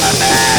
Follow me!